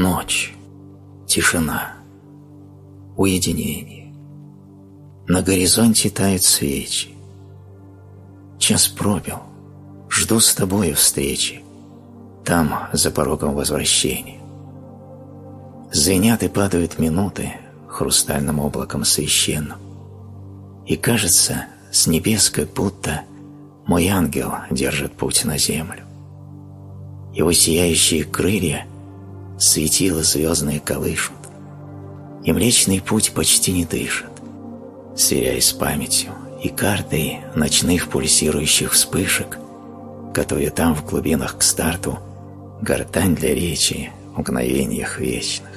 Ночь, тишина, уединение. На горизонте тают свечи. Час пробил, жду с тобою встречи, там, за порогом возвращения. Звенят и падают минуты хрустальным облаком священным. И кажется, с небес как будто мой ангел держит путь на землю. Его сияющие крылья светило звездные колышут, и Млечный Путь почти не дышит, сверяясь с памятью и картой ночных пульсирующих вспышек, которые там в глубинах к старту гортань для речи в мгновениях вечных.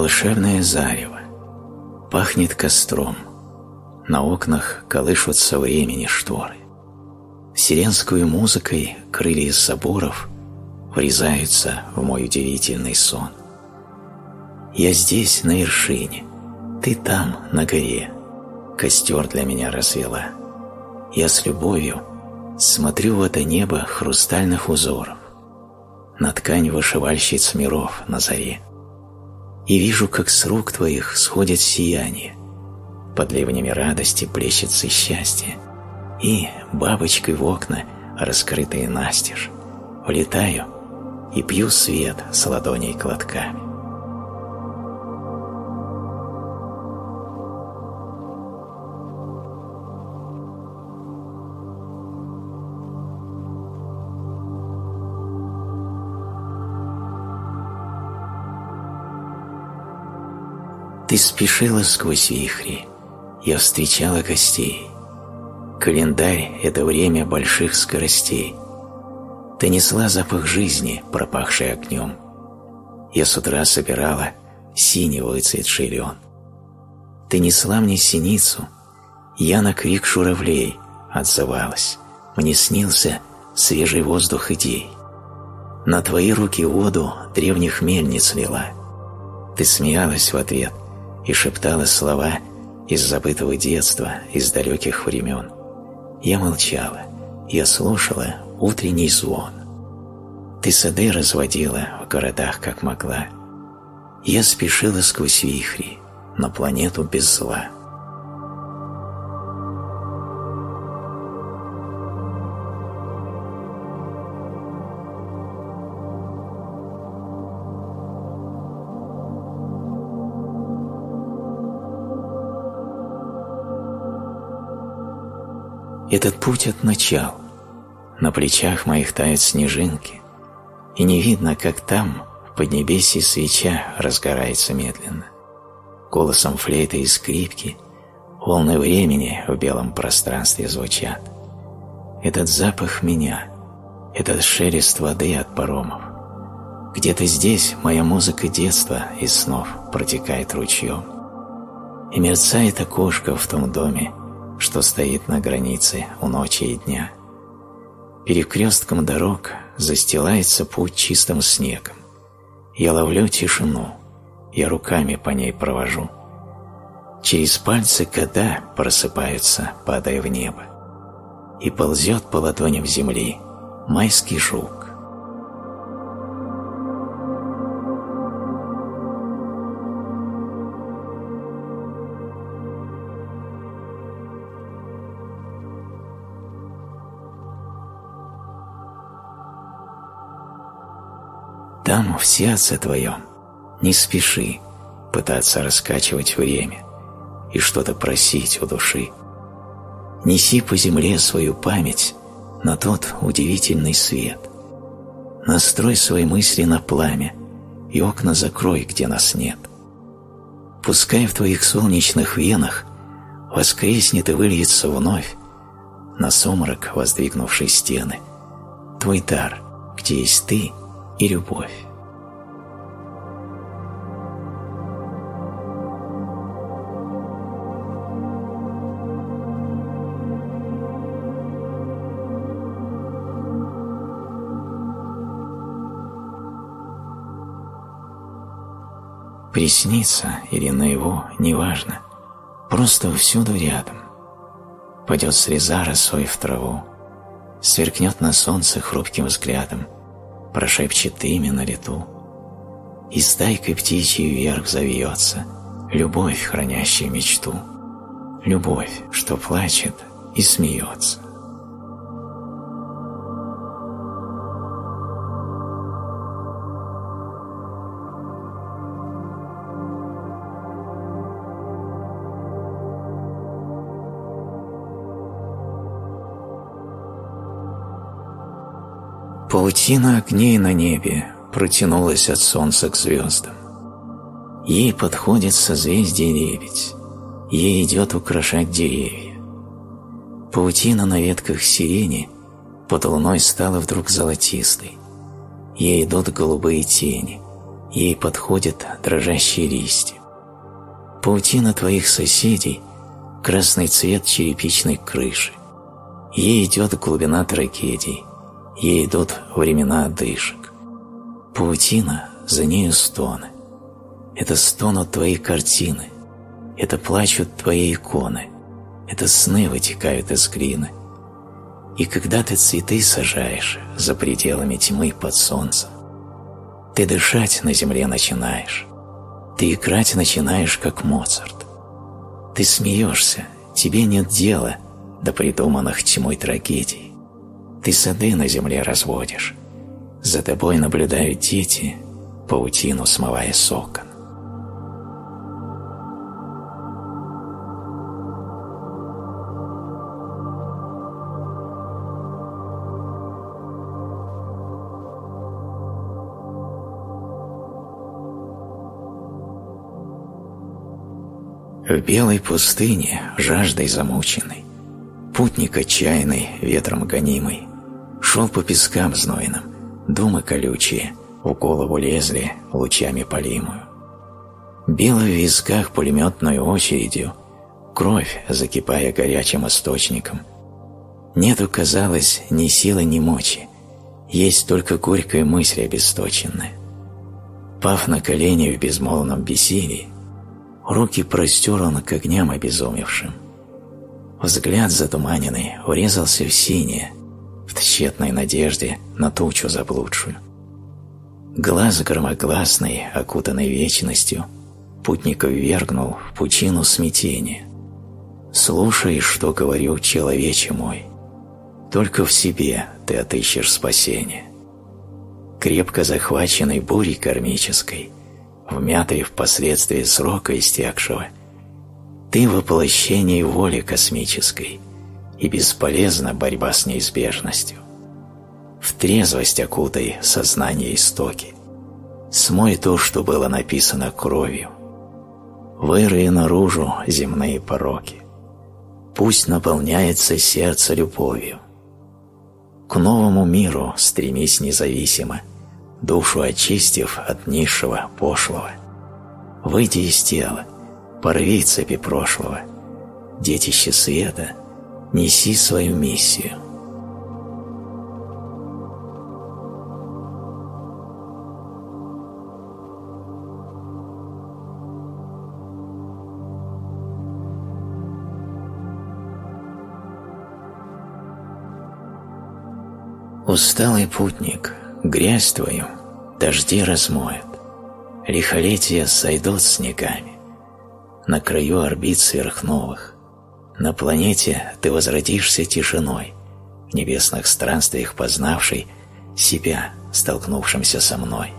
Волшебное зарево. Пахнет костром. На окнах колышутся времени шторы. Вселенскую музыкой крылья соборов врезаются в мой удивительный сон. Я здесь, на вершине, ты там, на горе. Костер для меня развела. Я с любовью смотрю в это небо хрустальных узоров, на ткань вышивальщиц миров на заре и вижу, как с рук твоих сходит сияние. Под ливнями радости плещется счастье, и бабочкой в окна, раскрытые настежь, влетаю и пью свет с ладоней клотками. Ты спешила сквозь вихри, я встречала гостей. Календарь — это время больших скоростей. Ты несла запах жизни, пропахший огнем. Я с утра собирала синий выцветший лен. Ты несла мне синицу, я на крик журавлей отзывалась. Мне снился свежий воздух идей. На твои руки воду древних мельниц лила. Ты смеялась в ответ, и шептала слова из забытого детства, из далеких времен. Я молчала, я слушала утренний звон. Ты сады разводила в городах, как могла. Я спешила сквозь вихри на планету без зла. Этот путь от начал. На плечах моих тают снежинки, и не видно, как там, в поднебесье свеча разгорается медленно. Голосом флейты и скрипки волны времени в белом пространстве звучат. Этот запах меня, этот шелест воды от паромов. Где-то здесь моя музыка детства и снов протекает ручьем. И мерцает окошко в том доме, что стоит на границе у ночи и дня. Перекрестком дорог застилается путь чистым снегом. Я ловлю тишину, я руками по ней провожу. Через пальцы года просыпаются, падая в небо. И ползет по ладоням земли майский жук. В сердце твоем, не спеши пытаться раскачивать время и что-то просить у души. Неси по земле свою память на тот удивительный свет. Настрой свои мысли на пламя и окна закрой, где нас нет. Пускай в твоих солнечных венах воскреснет и выльется вновь на сумрак воздвигнувшей стены твой дар, где есть ты и любовь. Приснится или наяву, неважно, просто всюду рядом. Падет среза росой в траву, сверкнет на солнце хрупким взглядом, прошепчет имя на лету. И стайкой птичьей вверх завьется любовь, хранящая мечту, любовь, что плачет и смеется. Паутина огней на небе протянулась от солнца к звездам. Ей подходит созвездие лебедь, ей идет украшать деревья. Паутина на ветках сирени под луной стала вдруг золотистой. Ей идут голубые тени, ей подходят дрожащие листья. Паутина твоих соседей – красный цвет черепичной крыши. Ей идет глубина трагедий, Ей идут времена дышек. Паутина, за нею стоны. Это стонут твои картины, это плачут твои иконы, это сны вытекают из глины. И когда ты цветы сажаешь за пределами тьмы под солнцем, ты дышать на земле начинаешь, ты играть начинаешь, как Моцарт. Ты смеешься, тебе нет дела до придуманных тьмой трагедий. Ты сады на земле разводишь. За тобой наблюдают дети, паутину смывая с окон. В белой пустыне, жаждой замученной, путник отчаянный, ветром гонимый, Шел по пескам знойным, думы колючие в голову лезли лучами полимую. Била в висках пулеметной очередью, кровь, закипая горячим источником. Нету, казалось, ни силы, ни мочи, есть только горькая мысль обесточенная. Пав на колени в безмолвном бессилии, руки простер он к огням обезумевшим. Взгляд затуманенный урезался в синее, в тщетной надежде на тучу заблудшую. Глаз громогласный, окутанный вечностью, путника ввергнул в пучину смятения. Слушай, что говорю, человече мой, только в себе ты отыщешь спасение. Крепко захваченный бурей кармической, вмятый впоследствии срока истекшего, ты воплощение воли космической – и бесполезна борьба с неизбежностью. В трезвость окутай сознание истоки. Смой то, что было написано кровью. Вырый наружу земные пороки. Пусть наполняется сердце любовью. К новому миру стремись независимо, душу очистив от низшего пошлого. Выйди из тела, порви цепи прошлого, детище света — Неси свою миссию. Усталый путник, грязь твою дожди размоют, лихолетия сойдут снегами, на краю орбит сверхновых, на планете ты возродишься тишиной, в небесных странствиях познавший себя, столкнувшимся со мной.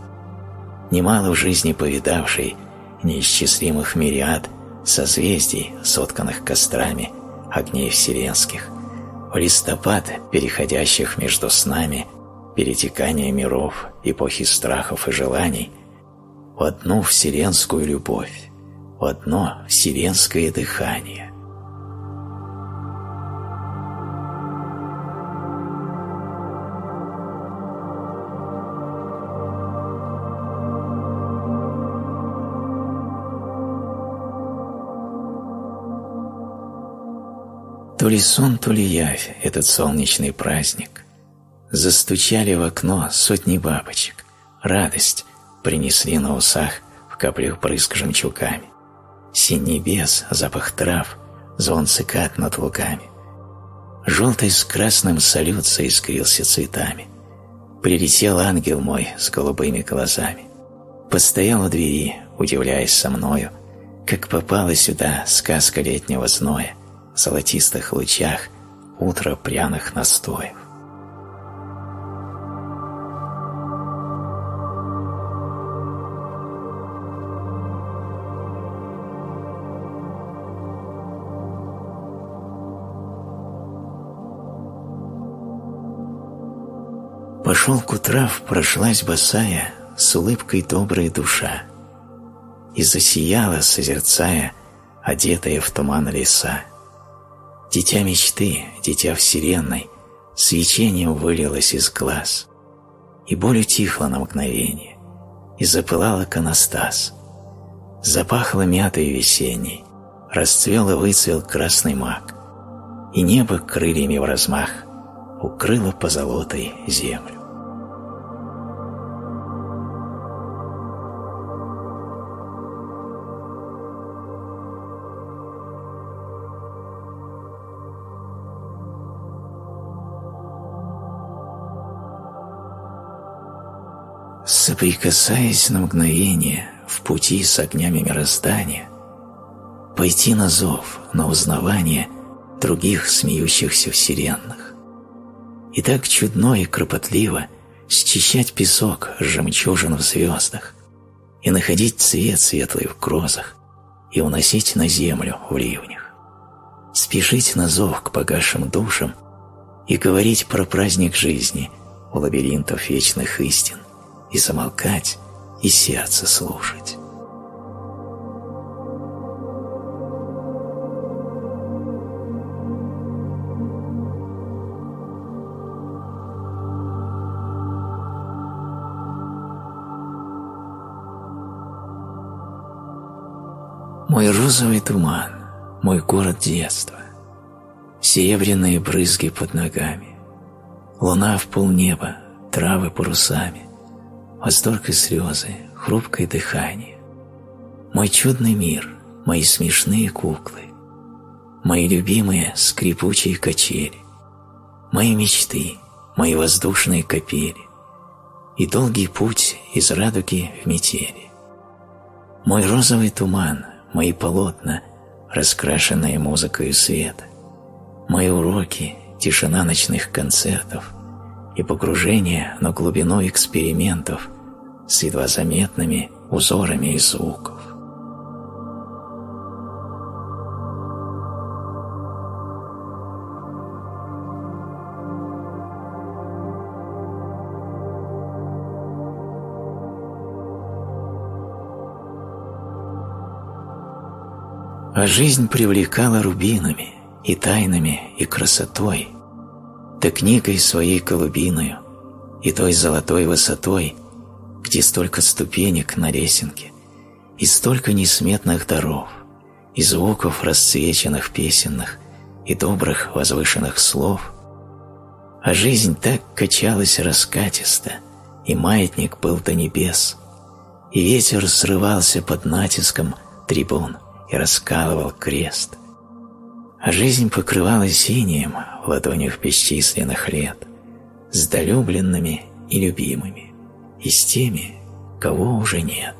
Немало в жизни повидавший неисчислимых мириад созвездий, сотканных кострами огней вселенских, в листопад, переходящих между снами, перетекания миров, эпохи страхов и желаний, в одну вселенскую любовь, в одно вселенское дыхание. То ли сон, то ли явь этот солнечный праздник. Застучали в окно сотни бабочек. Радость принесли на усах в каплю брызг жемчугами. Синь небес, запах трав, звон цикад над лугами. Желтый с красным салют заискрился цветами. Прилетел ангел мой с голубыми глазами. Постоял у двери, удивляясь со мною, как попала сюда сказка летнего зноя, золотистых лучах утро пряных настоев. Пошел к утрав, прошлась босая, с улыбкой добрая душа, и засияла, созерцая, одетая в туман леса. Дитя мечты, дитя вселенной, свечением вылилось из глаз, и боль утихла на мгновение, и запылал иконостас. Запахло мятой весенней, расцвел и выцвел красный мак, и небо крыльями в размах укрыло позолотой землю. Соприкасаясь на мгновение в пути с огнями мироздания, пойти на зов, на узнавание других смеющихся вселенных. И так чудно и кропотливо счищать песок с жемчужин в звездах и находить цвет светлый в грозах и уносить на землю в ливнях. Спешить на зов к погасшим душам и говорить про праздник жизни у лабиринтов вечных истин, и замолкать, и сердце слушать. Мой розовый туман, мой город детства, Серебряные брызги под ногами, Луна в полнеба, травы парусами, восторг и слезы, хрупкое дыхание. Мой чудный мир, мои смешные куклы, мои любимые скрипучие качели, мои мечты, мои воздушные капели и долгий путь из радуги в метели. Мой розовый туман, мои полотна, раскрашенные музыкой света, мои уроки, тишина ночных концертов — и погружение на глубину экспериментов с едва заметными узорами из звуков. А жизнь привлекала рубинами и тайнами и красотой – да книгой своей голубиною и той золотой высотой, где столько ступенек на лесенке и столько несметных даров, и звуков расцвеченных песенных и добрых возвышенных слов, а жизнь так качалась раскатисто, и маятник был до небес, и ветер срывался под натиском трибун и раскалывал крест жизнь покрывалась синим в ладонях бесчисленных лет, с долюбленными и любимыми, и с теми, кого уже нет.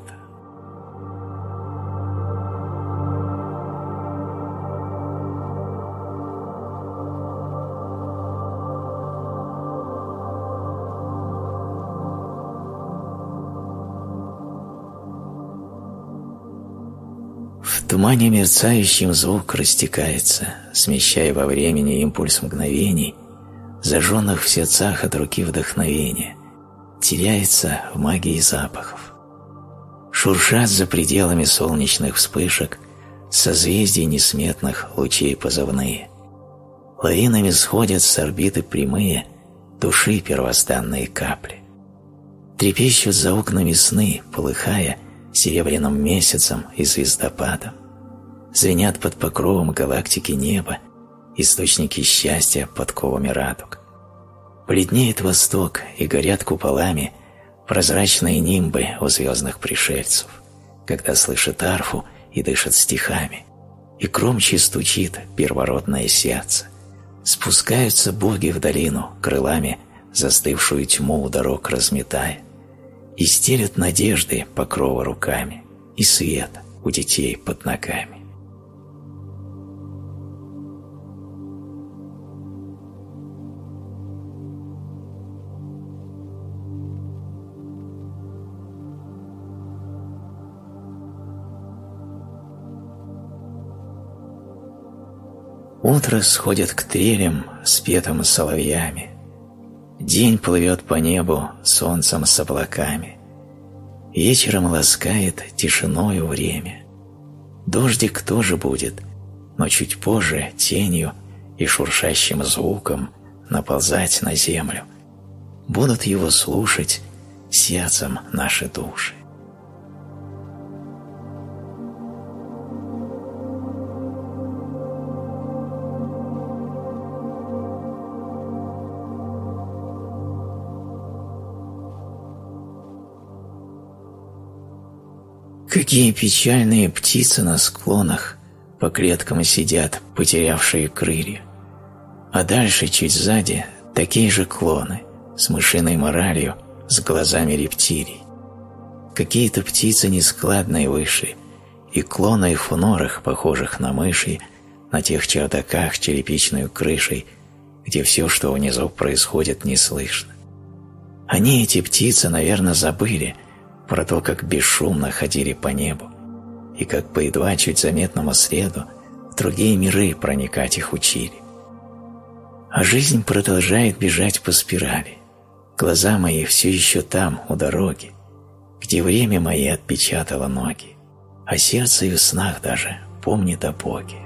Тумане мерцающим звук растекается, смещая во времени импульс мгновений, зажженных в сердцах от руки вдохновения, теряется в магии запахов. Шуршат за пределами солнечных вспышек созвездий несметных лучей позывные. Лавинами сходят с орбиты прямые души первостанные капли. Трепещут за окнами сны, полыхая серебряным месяцем и звездопадом звенят под покровом галактики неба источники счастья подковами радуг. Бледнеет восток и горят куполами прозрачные нимбы у звездных пришельцев, когда слышит арфу и дышит стихами, и громче стучит первородное сердце. Спускаются боги в долину крылами, застывшую тьму у дорог разметая, и стелят надежды покрова руками и свет у детей под ногами. Утро сходит к трелям, спетым соловьями. День плывет по небу солнцем с облаками. Вечером ласкает тишиною время. Дождик тоже будет, но чуть позже тенью и шуршащим звуком наползать на землю. Будут его слушать сердцем наши души. Какие печальные птицы на склонах по клеткам сидят, потерявшие крылья. А дальше, чуть сзади, такие же клоны, с мышиной моралью, с глазами рептилий. Какие-то птицы нескладные вышли, и клоны их в норах, похожих на мыши, на тех чердаках черепичной крышей, где все, что внизу происходит, не слышно. Они, эти птицы, наверное, забыли – про то, как бесшумно ходили по небу, и как по едва чуть заметному следу другие миры проникать их учили. А жизнь продолжает бежать по спирали. Глаза мои все еще там, у дороги, где время мои отпечатало ноги, а сердце и в снах даже помнит о Боге.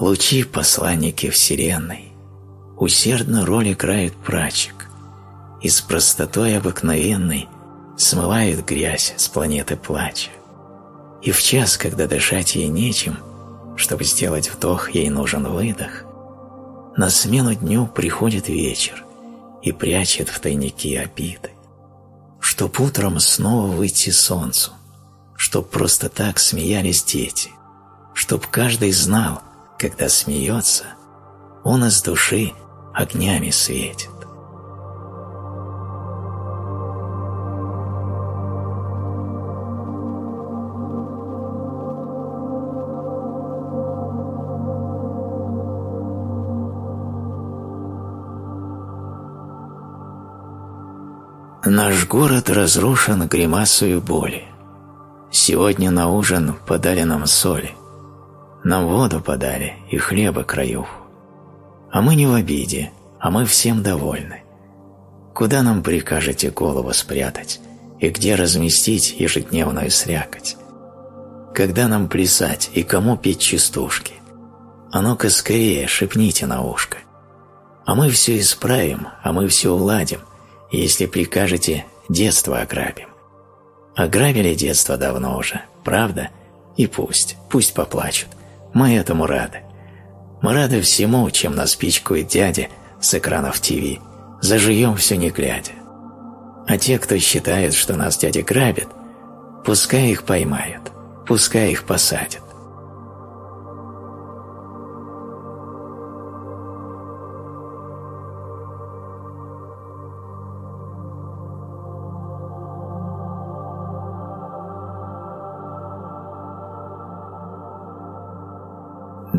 Лучи посланники Вселенной, усердно роль играет прачек, и с простотой обыкновенной смывают грязь с планеты плача. И в час, когда дышать ей нечем, чтобы сделать вдох, ей нужен выдох, на смену дню приходит вечер и прячет в тайники обиды, чтоб утром снова выйти солнцу, чтоб просто так смеялись дети, чтоб каждый знал, когда смеется, он из души огнями светит. Наш город разрушен гримасою боли. Сегодня на ужин подали нам соли. Нам воду подали и хлеба краев. А мы не в обиде, а мы всем довольны. Куда нам прикажете голову спрятать и где разместить ежедневную срякоть? Когда нам плясать и кому петь частушки? А ну-ка скорее шепните на ушко. А мы все исправим, а мы все уладим, если прикажете, детство ограбим. Ограбили детство давно уже, правда? И пусть, пусть поплачут. Мы этому рады. Мы рады всему, чем нас пичкает дядя с экранов ТВ. Заживем все не глядя. А те, кто считает, что нас дядя грабит, пускай их поймают, пускай их посадят.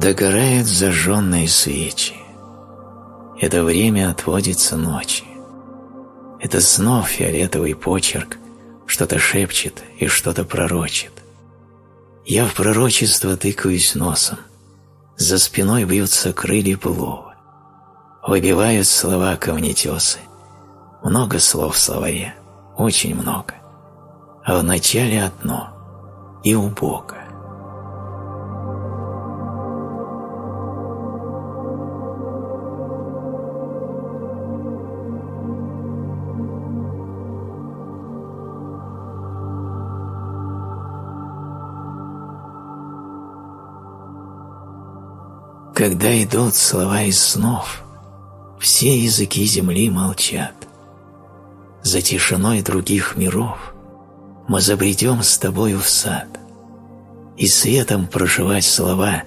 Догорают зажженные свечи. Это время отводится ночи. Это снов фиолетовый почерк что-то шепчет и что-то пророчит. Я в пророчество тыкаюсь носом. За спиной бьются крылья былого. Выбивают слова камнетесы. Много слов в словаре, очень много. А в начале одно – и у Когда идут слова из снов, все языки земли молчат. За тишиной других миров мы забредем с тобою в сад, и светом проживать слова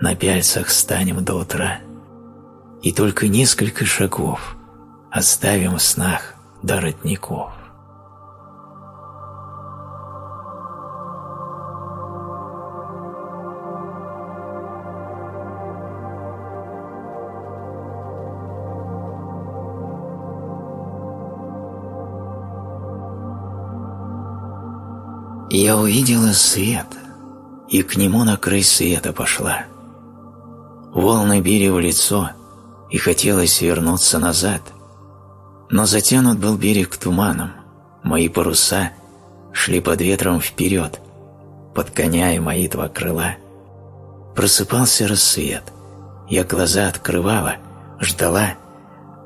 на пяльцах станем до утра, и только несколько шагов оставим в снах до родников. Я увидела свет, и к нему на край света пошла. Волны били в лицо, и хотелось вернуться назад, но затянут был берег туманом, мои паруса шли под ветром вперед, подконяя мои два крыла. Просыпался рассвет, я глаза открывала, ждала,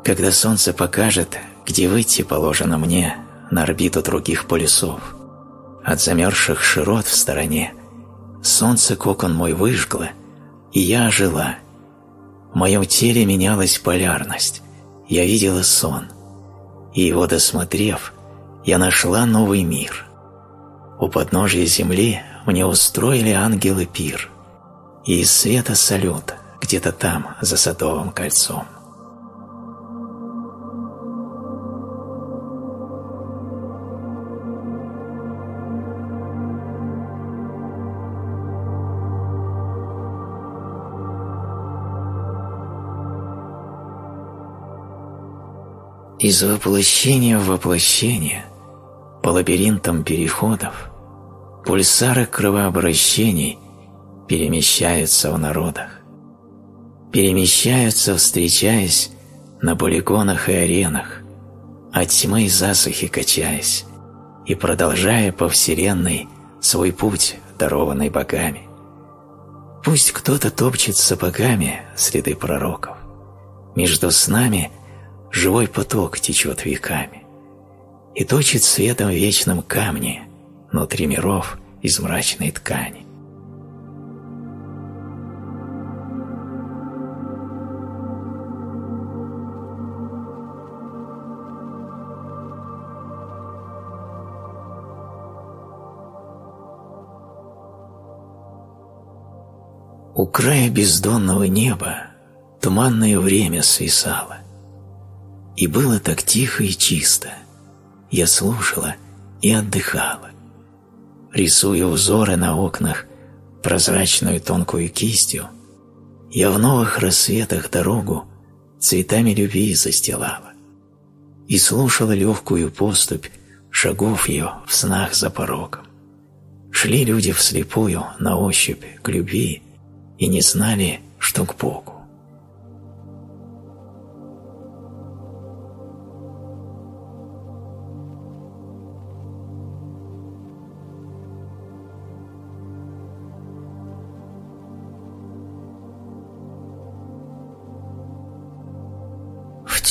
когда солнце покажет, где выйти положено мне на орбиту других полюсов. От замерзших широт в стороне солнце кокон мой выжгло, и я ожила. В моем теле менялась полярность, я видела сон, и его досмотрев, я нашла новый мир. У подножия земли мне устроили ангелы пир, и из света салют где-то там, за садовым кольцом. Из воплощения в воплощение, по лабиринтам переходов, пульсары кровообращений перемещаются в народах. Перемещаются, встречаясь на полигонах и аренах, от тьмы и засухи качаясь, и продолжая по вселенной свой путь, дарованный богами. Пусть кто-то топчет сапогами следы пророков. Между снами – живой поток течет веками и точит светом в вечном камне внутри миров из мрачной ткани. У края бездонного неба туманное время свисало. И было так тихо и чисто. Я слушала и отдыхала. Рисуя узоры на окнах прозрачную тонкую кистью, я в новых рассветах дорогу цветами любви застилала и слушала легкую поступь шагов ее в снах за порогом. Шли люди вслепую на ощупь к любви и не знали, что к Богу.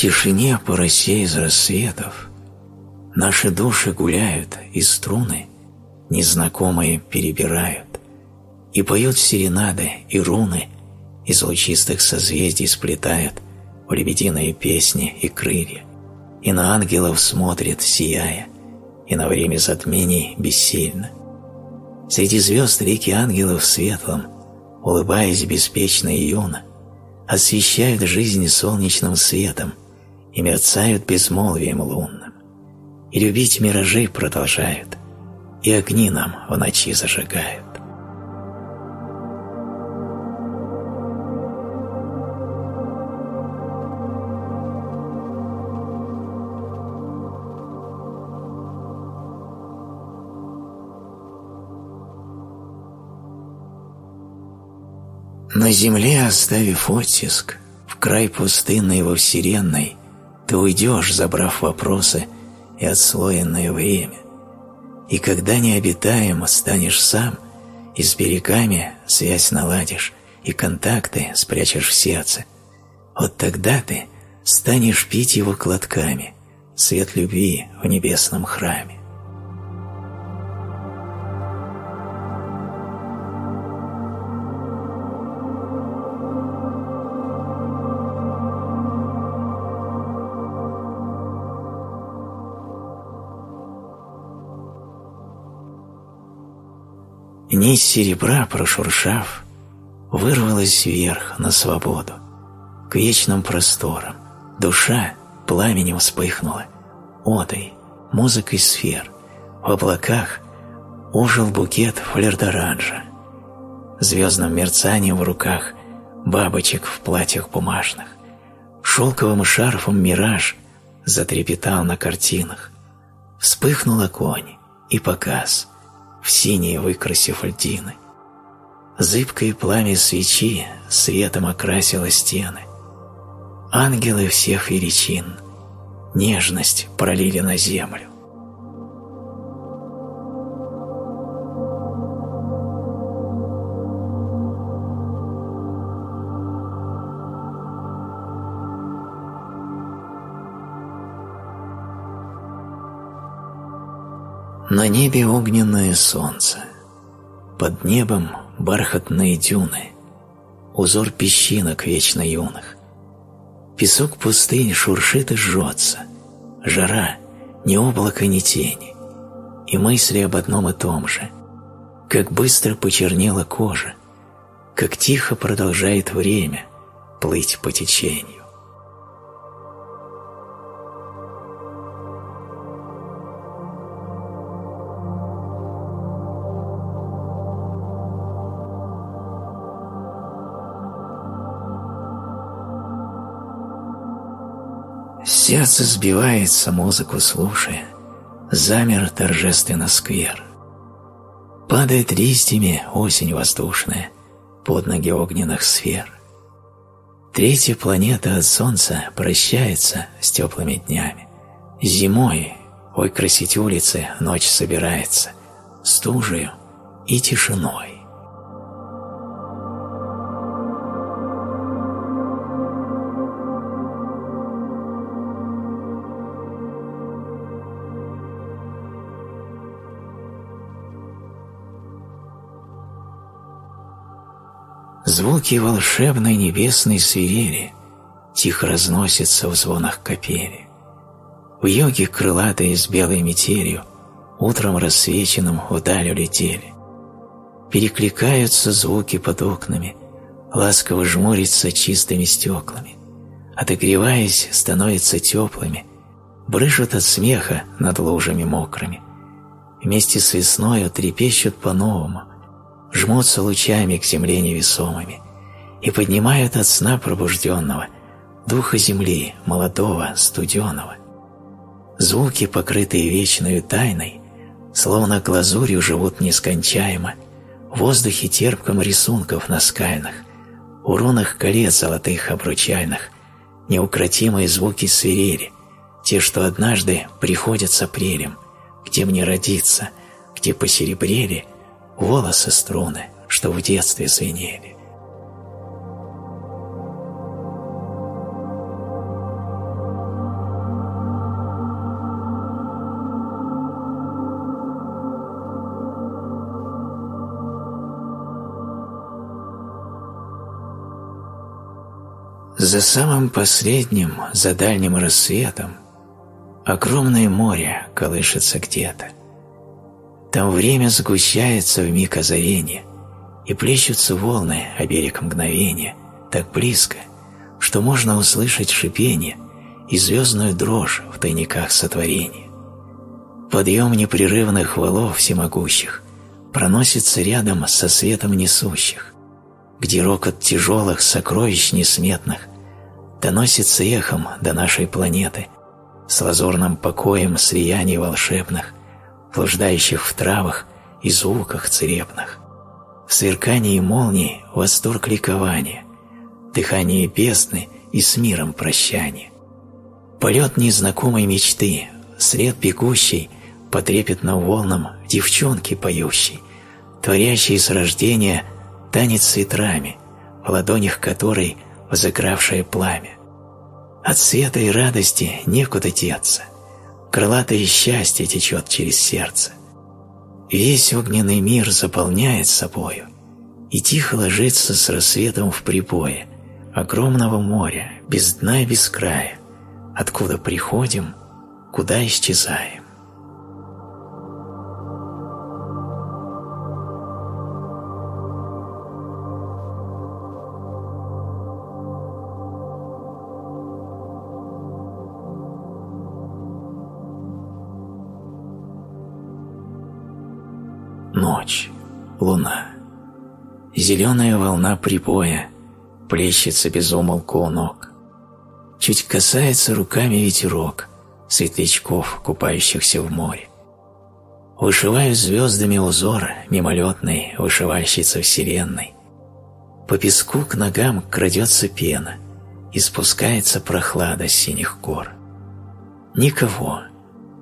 Тишине по росе из рассветов Наши души гуляют, и струны Незнакомые перебирают, И поют серенады и руны Из лучистых созвездий сплетают В лебединые песни и крылья, И на ангелов смотрят, сияя, И на время затмений бессильно. Среди звезд реки ангелов светлым, Улыбаясь беспечно и юно, Освещают жизнь солнечным светом и мерцают безмолвием лунным, и любить миражи продолжают, и огни нам в ночи зажигают. На земле, оставив оттиск, в край пустынной во вселенной, ты уйдешь, забрав вопросы и отслоенное время. И когда необитаем станешь сам, и с берегами связь наладишь, и контакты спрячешь в сердце, вот тогда ты станешь пить его клотками, свет любви в небесном храме. Нить серебра, прошуршав, вырвалась вверх на свободу, к вечным просторам. Душа пламенем вспыхнула, одой, музыкой сфер. В облаках ужил букет флердоранжа. Звездным мерцанием в руках бабочек в платьях бумажных. Шелковым шарфом мираж затрепетал на картинах. Вспыхнул огонь и показ, в синие выкрасив льдины. Зыбкое пламя свечи светом окрасило стены. Ангелы всех величин нежность пролили на землю. На небе огненное солнце, под небом бархатные дюны, узор песчинок вечно юных. Песок пустынь шуршит и жжется, жара, ни облака, ни тени, и мысли об одном и том же. Как быстро почернела кожа, как тихо продолжает время плыть по течению. Сердце сбивается, музыку слушая, замер торжественно сквер. Падает листьями осень воздушная под ноги огненных сфер. Третья планета от Солнца прощается с теплыми днями. Зимой, ой, красить улицы, ночь собирается, стужею и тишиной. Звуки волшебной небесной свирели Тихо разносятся в звонах капели. В йоге крылатые с белой метелью Утром рассвеченным вдаль улетели. Перекликаются звуки под окнами, Ласково жмурится чистыми стеклами. Отогреваясь, становятся теплыми, Брыжут от смеха над лужами мокрыми. Вместе с весною трепещут по-новому, жмутся лучами к земле невесомыми и поднимают от сна пробужденного духа земли, молодого, студеного. Звуки, покрытые вечной тайной, словно глазурью живут нескончаемо, в воздухе терпком рисунков на скальных, у рунах колец золотых обручальных, неукротимые звуки свирели, те, что однажды приходят с апрелем, где мне родиться, где посеребрели волосы струны, что в детстве звенели. За самым последним, за дальним рассветом, огромное море колышется где-то. Там время сгущается в миг озарения, и плещутся волны о берег мгновения, так близко, что можно услышать шипение и звездную дрожь в тайниках сотворения. Подъем непрерывных валов всемогущих проносится рядом со светом несущих, где рокот тяжелых сокровищ несметных доносится эхом до нашей планеты с лазурным покоем слияний волшебных, блуждающих в травах и звуках церебных. В сверкании молнии восторг ликования, дыхание бездны и с миром прощание. Полет незнакомой мечты, след бегущий по трепетным волнам девчонки поющей, творящей с рождения танец с ветрами, в ладонях которой взыгравшее пламя. От света и радости некуда деться, крылатое счастье течет через сердце. Весь огненный мир заполняет собою и тихо ложится с рассветом в прибое огромного моря, без дна и без края, откуда приходим, куда исчезаем. Луна. Зеленая волна прибоя плещется без умолку у ног. Чуть касается руками ветерок светлячков, купающихся в море. Вышиваю звездами узор мимолетной вышивальщицы вселенной. По песку к ногам крадется пена, и спускается прохлада синих гор. Никого,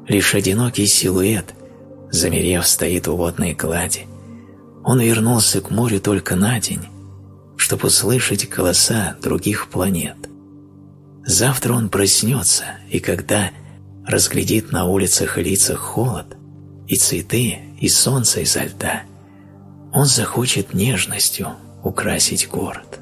лишь одинокий силуэт, замерев, стоит у водной глади. Он вернулся к морю только на день, чтобы услышать голоса других планет. Завтра он проснется, и когда разглядит на улицах и лицах холод, и цветы, и солнце изо льда, он захочет нежностью украсить город.